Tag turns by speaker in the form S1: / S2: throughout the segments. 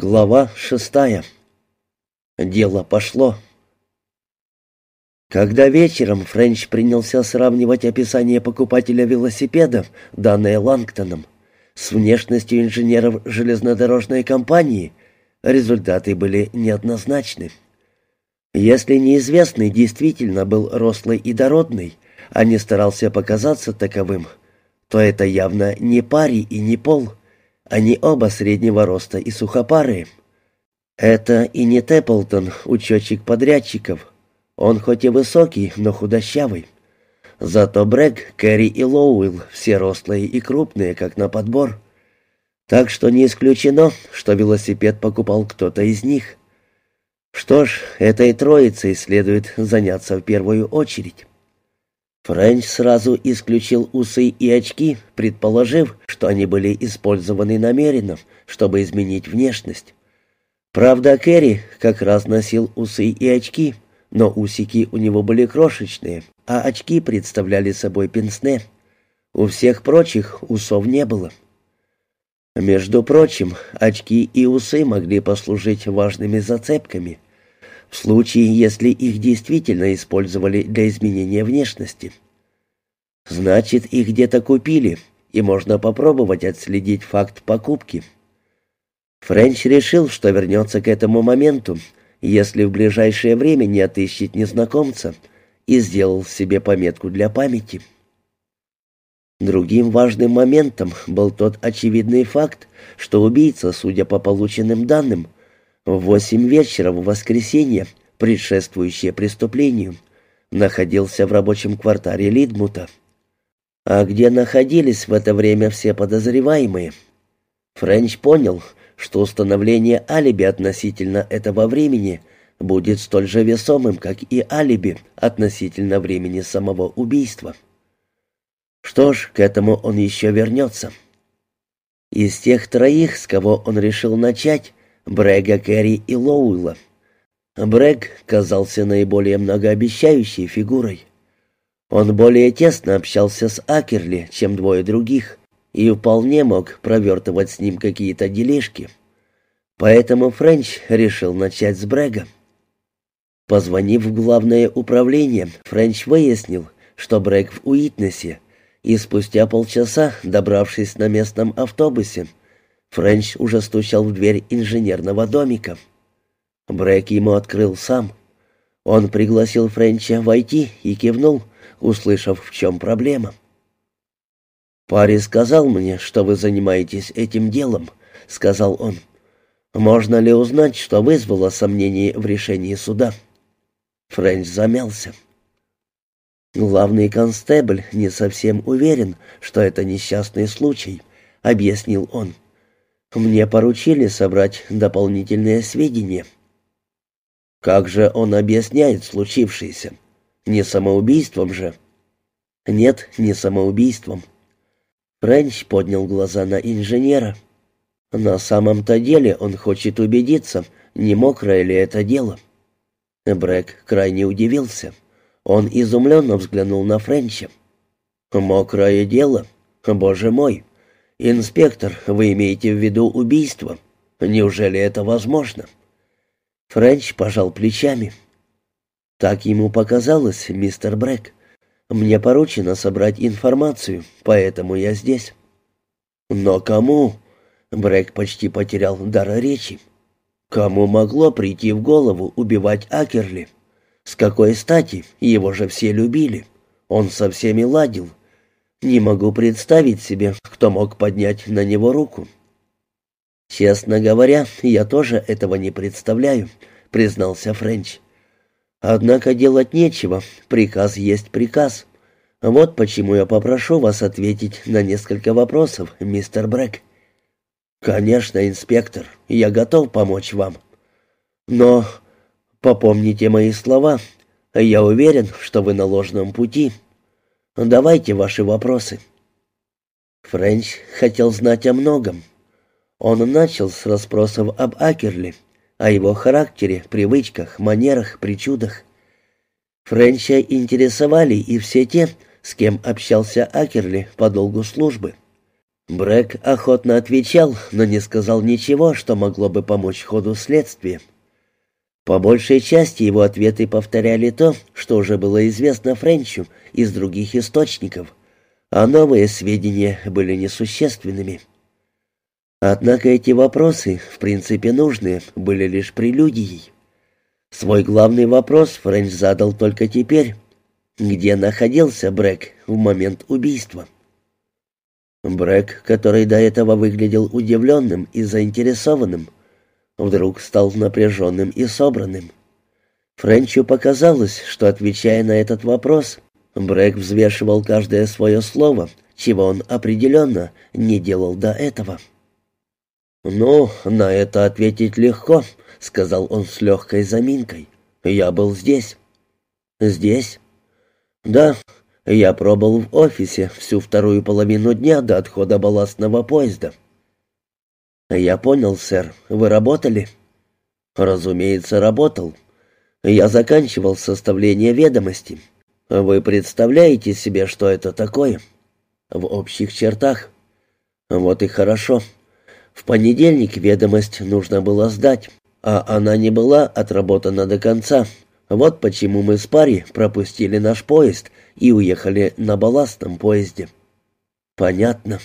S1: Глава шестая. Дело пошло. Когда вечером Френч принялся сравнивать описание покупателя велосипеда, данное Лангтоном, с внешностью инженеров железнодорожной компании, результаты были неоднозначны. Если неизвестный действительно был рослый и дородный, а не старался показаться таковым, то это явно не пари и не пол — они оба среднего роста и сухопарые. Это и не Тэпплтон, учетчик подрядчиков. Он хоть и высокий, но худощавый. Зато Брэг, Кэрри и Лоуэлл все рослые и крупные, как на подбор. Так что не исключено, что велосипед покупал кто-то из них. Что ж, этой троицей следует заняться в первую очередь. Френч сразу исключил усы и очки, предположив, что они были использованы намеренно, чтобы изменить внешность. Правда, Керри как раз носил усы и очки, но усики у него были крошечные, а очки представляли собой пенсне. У всех прочих усов не было. Между прочим, очки и усы могли послужить важными зацепками – в случае, если их действительно использовали для изменения внешности. Значит, их где-то купили, и можно попробовать отследить факт покупки. Френч решил, что вернется к этому моменту, если в ближайшее время не отыщет незнакомца, и сделал себе пометку для памяти. Другим важным моментом был тот очевидный факт, что убийца, судя по полученным данным, в восемь вечера в воскресенье, предшествующее преступлению, находился в рабочем квартале Лидмута. А где находились в это время все подозреваемые? Френч понял, что установление алиби относительно этого времени будет столь же весомым, как и алиби относительно времени самого убийства. Что ж, к этому он еще вернется. Из тех троих, с кого он решил начать, Брэга, Керри и Лоуэлла. Брэг казался наиболее многообещающей фигурой. Он более тесно общался с Акерли, чем двое других, и вполне мог провертывать с ним какие-то делишки. Поэтому Френч решил начать с Брэга. Позвонив в главное управление, Френч выяснил, что Брэг в Уитнесе, и спустя полчаса, добравшись на местном автобусе, Френч уже стучал в дверь инженерного домика. Брэк ему открыл сам. Он пригласил Френча войти и кивнул, услышав, в чем проблема. «Пари сказал мне, что вы занимаетесь этим делом», — сказал он. «Можно ли узнать, что вызвало сомнение в решении суда?» Френч замялся. «Главный констебль не совсем уверен, что это несчастный случай», — объяснил он. Мне поручили собрать дополнительные сведения. Как же он объясняет случившееся? Не самоубийством же? Нет, не самоубийством. Френч поднял глаза на инженера. На самом-то деле он хочет убедиться, не мокрое ли это дело. Брэк крайне удивился. Он изумленно взглянул на Френча. «Мокрое дело? Боже мой! «Инспектор, вы имеете в виду убийство? Неужели это возможно?» Френч пожал плечами. «Так ему показалось, мистер Брэк. Мне поручено собрать информацию, поэтому я здесь». «Но кому?» Брэк почти потерял дар речи. «Кому могло прийти в голову убивать Акерли? С какой стати? Его же все любили. Он со всеми ладил. Не могу представить себе, кто мог поднять на него руку. «Честно говоря, я тоже этого не представляю», — признался Френч. «Однако делать нечего, приказ есть приказ. Вот почему я попрошу вас ответить на несколько вопросов, мистер Брэк». «Конечно, инспектор, я готов помочь вам. Но попомните мои слова. Я уверен, что вы на ложном пути». Давайте ваши вопросы». Френч хотел знать о многом. Он начал с расспросов об Акерли, о его характере, привычках, манерах, причудах. Френча интересовали и все те, с кем общался Акерли по долгу службы. Брэк охотно отвечал, но не сказал ничего, что могло бы помочь ходу следствия. По большей части его ответы повторяли то, что уже было известно Френчу из других источников, а новые сведения были несущественными. Однако эти вопросы, в принципе нужные, были лишь прелюдией. Свой главный вопрос Френч задал только теперь. Где находился Брэк в момент убийства? Брэк, который до этого выглядел удивленным и заинтересованным, вдруг стал напряженным и собранным. Френчу показалось, что, отвечая на этот вопрос, Брэк взвешивал каждое свое слово, чего он определенно не делал до этого. «Ну, на это ответить легко», — сказал он с легкой заминкой. «Я был здесь». «Здесь?» «Да, я пробыл в офисе всю вторую половину дня до отхода балластного поезда». «Я понял, сэр. Вы работали?» «Разумеется, работал. Я заканчивал составление ведомости. Вы представляете себе, что это такое?» «В общих чертах». «Вот и хорошо. В понедельник ведомость нужно было сдать, а она не была отработана до конца. Вот почему мы с пари пропустили наш поезд и уехали на балластном поезде». «Понятно».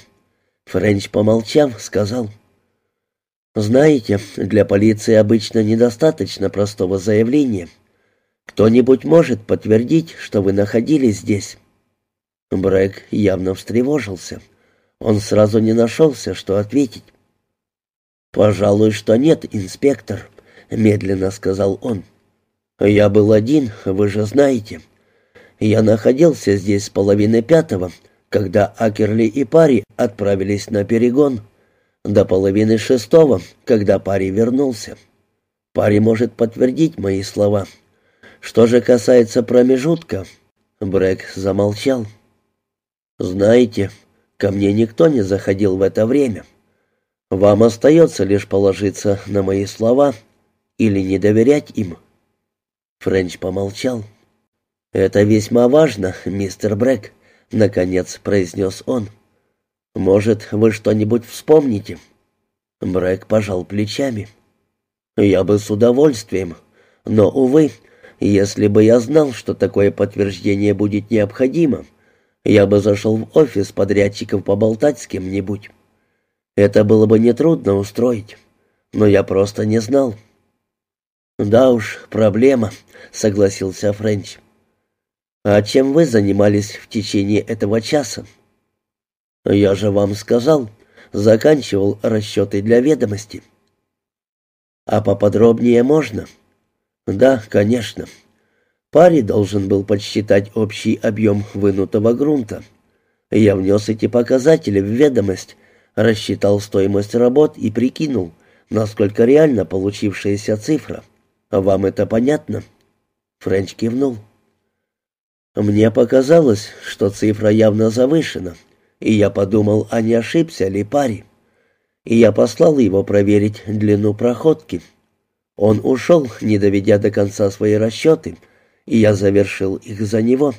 S1: Френч, помолчав, сказал. Знаете, для полиции обычно недостаточно простого заявления. Кто-нибудь может подтвердить, что вы находились здесь?» Брэк явно встревожился. Он сразу не нашелся, что ответить. «Пожалуй, что нет, инспектор», — медленно сказал он. «Я был один, вы же знаете. Я находился здесь с половины пятого, когда Акерли и Пари отправились на перегон» до половины шестого, когда парень вернулся. Парень может подтвердить мои слова. Что же касается промежутка, Брэк замолчал. Знаете, ко мне никто не заходил в это время. Вам остается лишь положиться на мои слова или не доверять им. Френч помолчал. «Это весьма важно, мистер Брэк», — наконец произнес он. Может, вы что-нибудь вспомните?» Брэк пожал плечами. «Я бы с удовольствием, но, увы, если бы я знал, что такое подтверждение будет необходимо, я бы зашел в офис подрядчиков поболтать с кем-нибудь. Это было бы нетрудно устроить, но я просто не знал». «Да уж, проблема», — согласился Френч. «А чем вы занимались в течение этого часа?» «Я же вам сказал, заканчивал расчеты для ведомости». «А поподробнее можно?» «Да, конечно. Пари должен был подсчитать общий объем вынутого грунта. Я внес эти показатели в ведомость, рассчитал стоимость работ и прикинул, насколько реально получившаяся цифра. Вам это понятно?» Френч кивнул. «Мне показалось, что цифра явно завышена» и я подумал, а не ошибся ли парень. И я послал его проверить длину проходки. Он ушел, не доведя до конца свои расчеты, и я завершил их за него.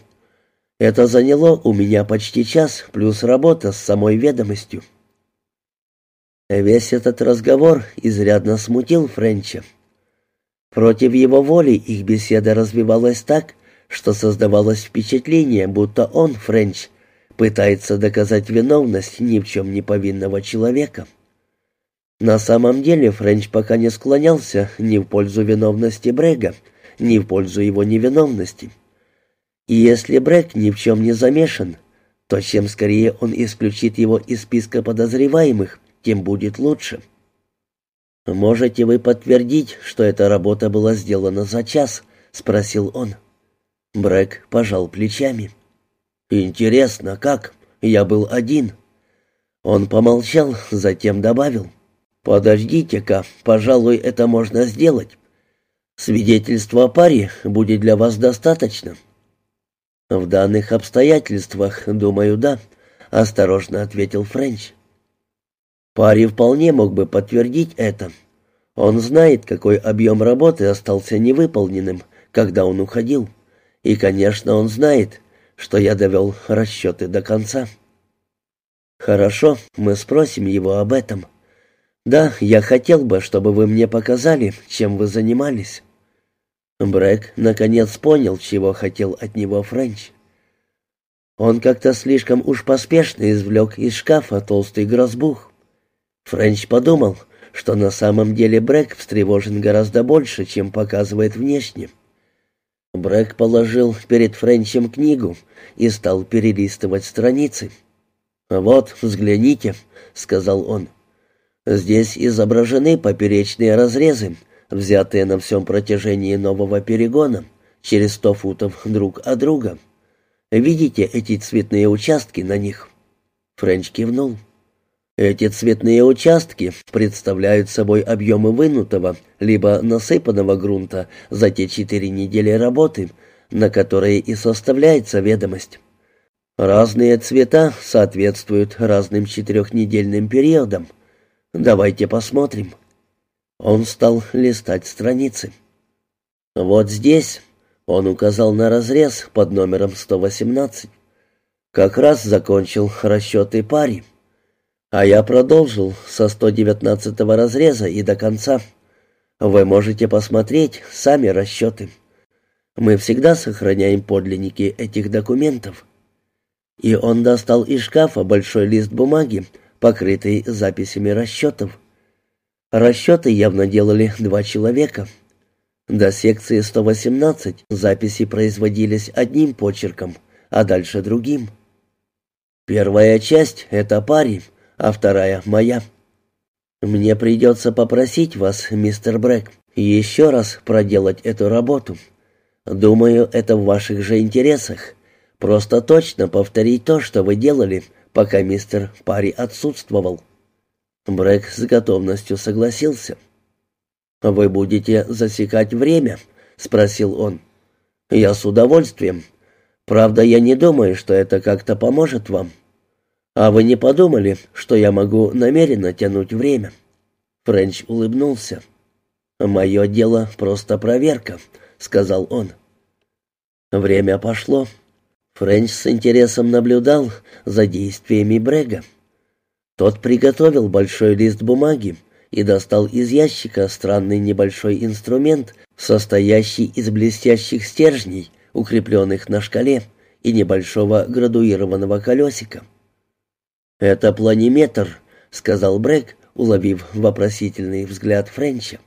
S1: Это заняло у меня почти час, плюс работа с самой ведомостью. Весь этот разговор изрядно смутил Френча. Против его воли их беседа развивалась так, что создавалось впечатление, будто он, Френч, пытается доказать виновность ни в чем не повинного человека. На самом деле Френч пока не склонялся ни в пользу виновности Брега, ни в пользу его невиновности. И если Брег ни в чем не замешан, то чем скорее он исключит его из списка подозреваемых, тем будет лучше. «Можете вы подтвердить, что эта работа была сделана за час?» — спросил он. Брэк пожал плечами. «Интересно, как? Я был один». Он помолчал, затем добавил. «Подождите-ка, пожалуй, это можно сделать. Свидетельство о паре будет для вас достаточно». «В данных обстоятельствах, думаю, да», — осторожно ответил Френч. Пари вполне мог бы подтвердить это. Он знает, какой объем работы остался невыполненным, когда он уходил. И, конечно, он знает, что я довел расчеты до конца. «Хорошо, мы спросим его об этом. Да, я хотел бы, чтобы вы мне показали, чем вы занимались». Брэк наконец понял, чего хотел от него Френч. Он как-то слишком уж поспешно извлек из шкафа толстый грозбух. Френч подумал, что на самом деле Брэк встревожен гораздо больше, чем показывает внешне. Брэк положил перед Френчем книгу и стал перелистывать страницы. «Вот, взгляните», — сказал он. «Здесь изображены поперечные разрезы, взятые на всем протяжении нового перегона, через сто футов друг от друга. Видите эти цветные участки на них?» Френч кивнул. Эти цветные участки представляют собой объемы вынутого, либо насыпанного грунта за те четыре недели работы, на которые и составляется ведомость. Разные цвета соответствуют разным четырехнедельным периодам. Давайте посмотрим. Он стал листать страницы. Вот здесь он указал на разрез под номером 118. Как раз закончил расчеты пари. А я продолжил со 119 разреза и до конца. Вы можете посмотреть сами расчеты. Мы всегда сохраняем подлинники этих документов. И он достал из шкафа большой лист бумаги, покрытый записями расчетов. Расчеты явно делали два человека. До секции 118 записи производились одним почерком, а дальше другим. Первая часть — это парень, а вторая моя. Мне придется попросить вас, мистер Брэк, еще раз проделать эту работу. Думаю, это в ваших же интересах. Просто точно повторить то, что вы делали, пока мистер Пари отсутствовал». Брэк с готовностью согласился. «Вы будете засекать время?» — спросил он. «Я с удовольствием. Правда, я не думаю, что это как-то поможет вам». «А вы не подумали, что я могу намеренно тянуть время?» Френч улыбнулся. «Мое дело просто проверка», — сказал он. Время пошло. Френч с интересом наблюдал за действиями Брега. Тот приготовил большой лист бумаги и достал из ящика странный небольшой инструмент, состоящий из блестящих стержней, укрепленных на шкале, и небольшого градуированного колесика. «Это планиметр», — сказал Брэк, уловив вопросительный взгляд Френча.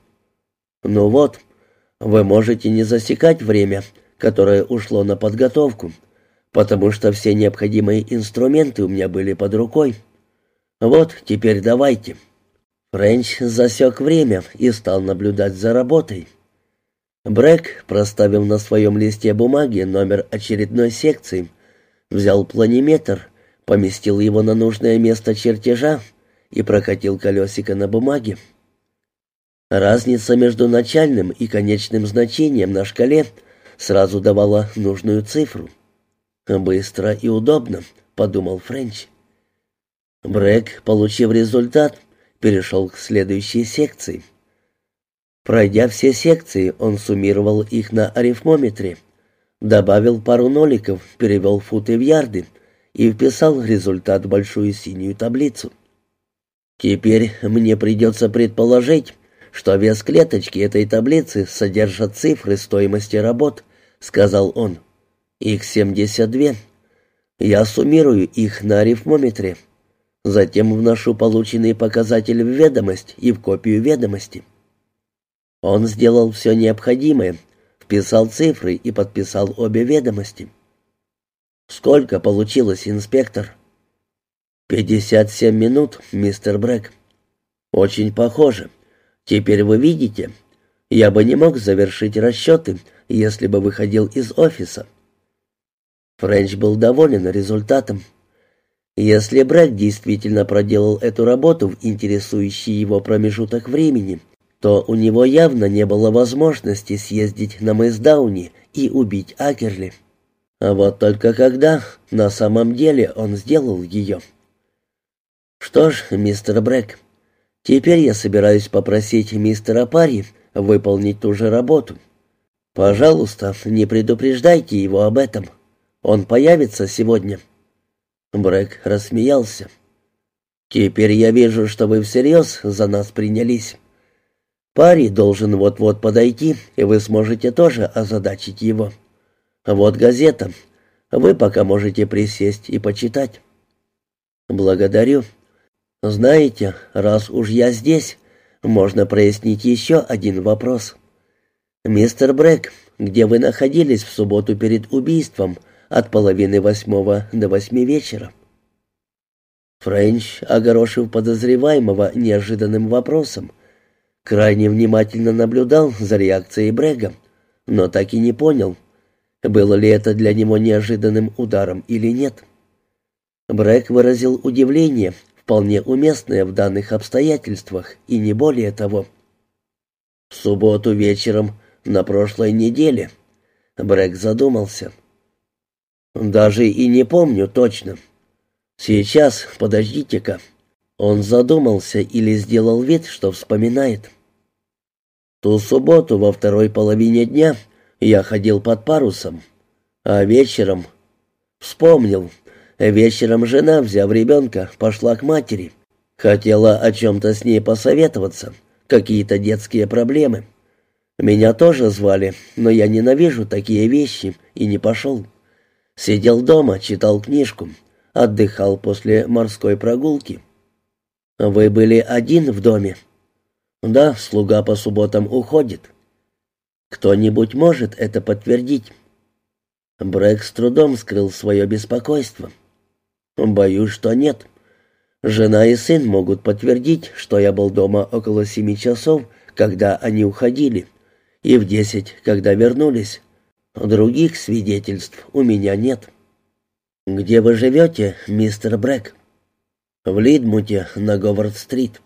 S1: «Ну вот, вы можете не засекать время, которое ушло на подготовку, потому что все необходимые инструменты у меня были под рукой. Вот, теперь давайте». Френч засек время и стал наблюдать за работой. Брэк проставил на своем листе бумаги номер очередной секции, взял планиметр поместил его на нужное место чертежа и прокатил колесико на бумаге. Разница между начальным и конечным значением на шкале сразу давала нужную цифру. «Быстро и удобно», — подумал Френч. Брэк, получив результат, перешел к следующей секции. Пройдя все секции, он суммировал их на арифмометре, добавил пару ноликов, перевел футы в ярды — и вписал результат в большую синюю таблицу. Теперь мне придется предположить, что вес клеточки этой таблицы содержат цифры стоимости работ, сказал он. Их 72. Я суммирую их на арифмометре. Затем вношу полученный показатель в ведомость и в копию ведомости. Он сделал все необходимое, вписал цифры и подписал обе ведомости. «Сколько получилось, инспектор?» «Пятьдесят семь минут, мистер Брэк». «Очень похоже. Теперь вы видите, я бы не мог завершить расчеты, если бы выходил из офиса». Френч был доволен результатом. Если Брэк действительно проделал эту работу в интересующий его промежуток времени, то у него явно не было возможности съездить на мыс Дауни и убить Акерли. А вот только когда на самом деле он сделал ее. Что ж, мистер Брэк, теперь я собираюсь попросить мистера Парри выполнить ту же работу. Пожалуйста, не предупреждайте его об этом. Он появится сегодня. Брэк рассмеялся. Теперь я вижу, что вы всерьез за нас принялись. Парень должен вот-вот подойти, и вы сможете тоже озадачить его. Вот газета. Вы пока можете присесть и почитать. Благодарю. Знаете, раз уж я здесь, можно прояснить еще один вопрос. Мистер Брэк, где вы находились в субботу перед убийством от половины восьмого до восьми вечера? Френч, огорошив подозреваемого неожиданным вопросом, крайне внимательно наблюдал за реакцией Брэга, но так и не понял, было ли это для него неожиданным ударом или нет. Брэк выразил удивление, вполне уместное в данных обстоятельствах, и не более того. В субботу вечером на прошлой неделе Брэк задумался. «Даже и не помню точно. Сейчас, подождите-ка». Он задумался или сделал вид, что вспоминает. Ту субботу во второй половине дня я ходил под парусом, а вечером... Вспомнил. Вечером жена, взяв ребенка, пошла к матери. Хотела о чем-то с ней посоветоваться, какие-то детские проблемы. Меня тоже звали, но я ненавижу такие вещи и не пошел. Сидел дома, читал книжку, отдыхал после морской прогулки. Вы были один в доме? Да, слуга по субботам уходит. Кто-нибудь может это подтвердить? Брэк с трудом скрыл свое беспокойство. Боюсь, что нет. Жена и сын могут подтвердить, что я был дома около семи часов, когда они уходили, и в десять, когда вернулись. Других свидетельств у меня нет. Где вы живете, мистер Брэк? В Лидмуте на Говард-стрит.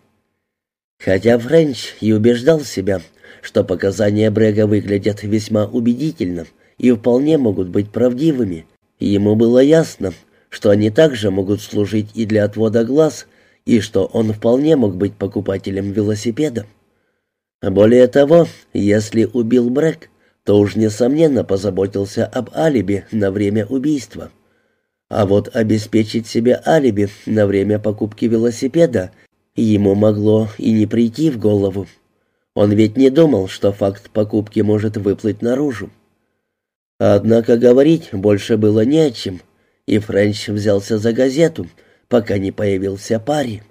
S1: Хотя Френч и убеждал себя, что показания Брега выглядят весьма убедительно и вполне могут быть правдивыми. Ему было ясно, что они также могут служить и для отвода глаз, и что он вполне мог быть покупателем велосипеда. Более того, если убил Брэк, то уж несомненно позаботился об алиби на время убийства. А вот обеспечить себе алиби на время покупки велосипеда ему могло и не прийти в голову. Он ведь не думал, что факт покупки может выплыть наружу. Однако говорить больше было не о чем, и Френч взялся за газету, пока не появился парень.